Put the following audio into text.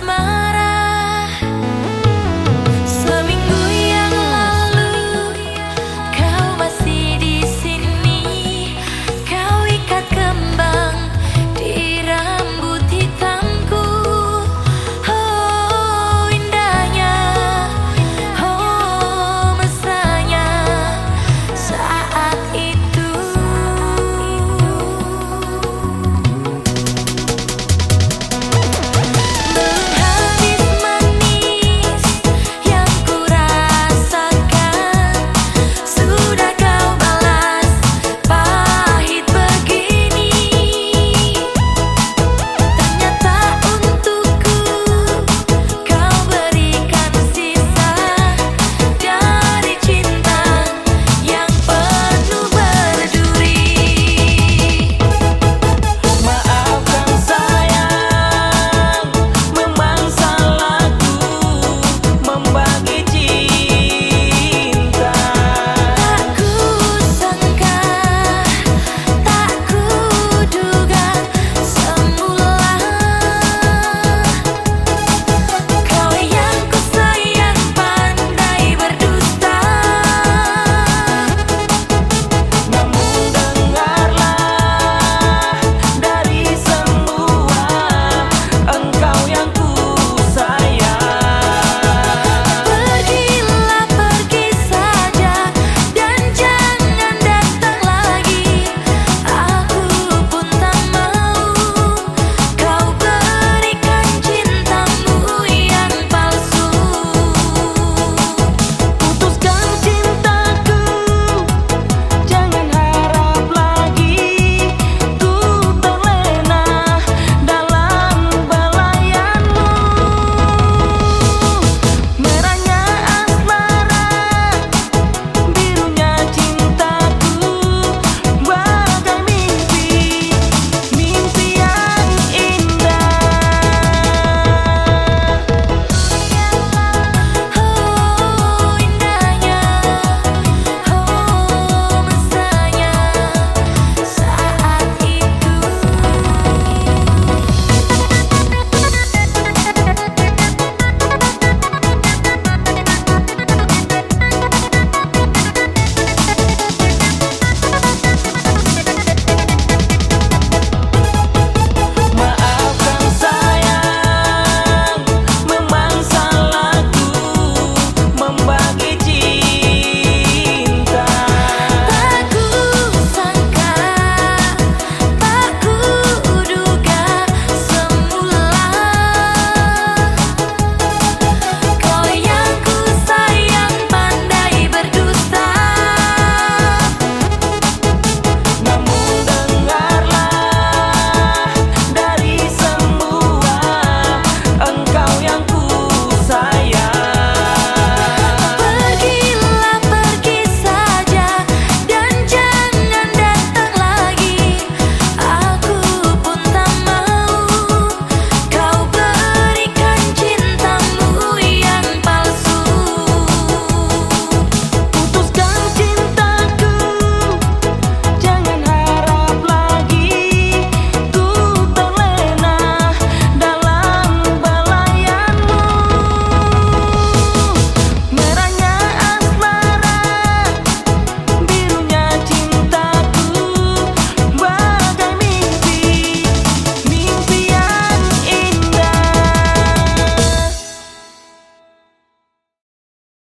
smile.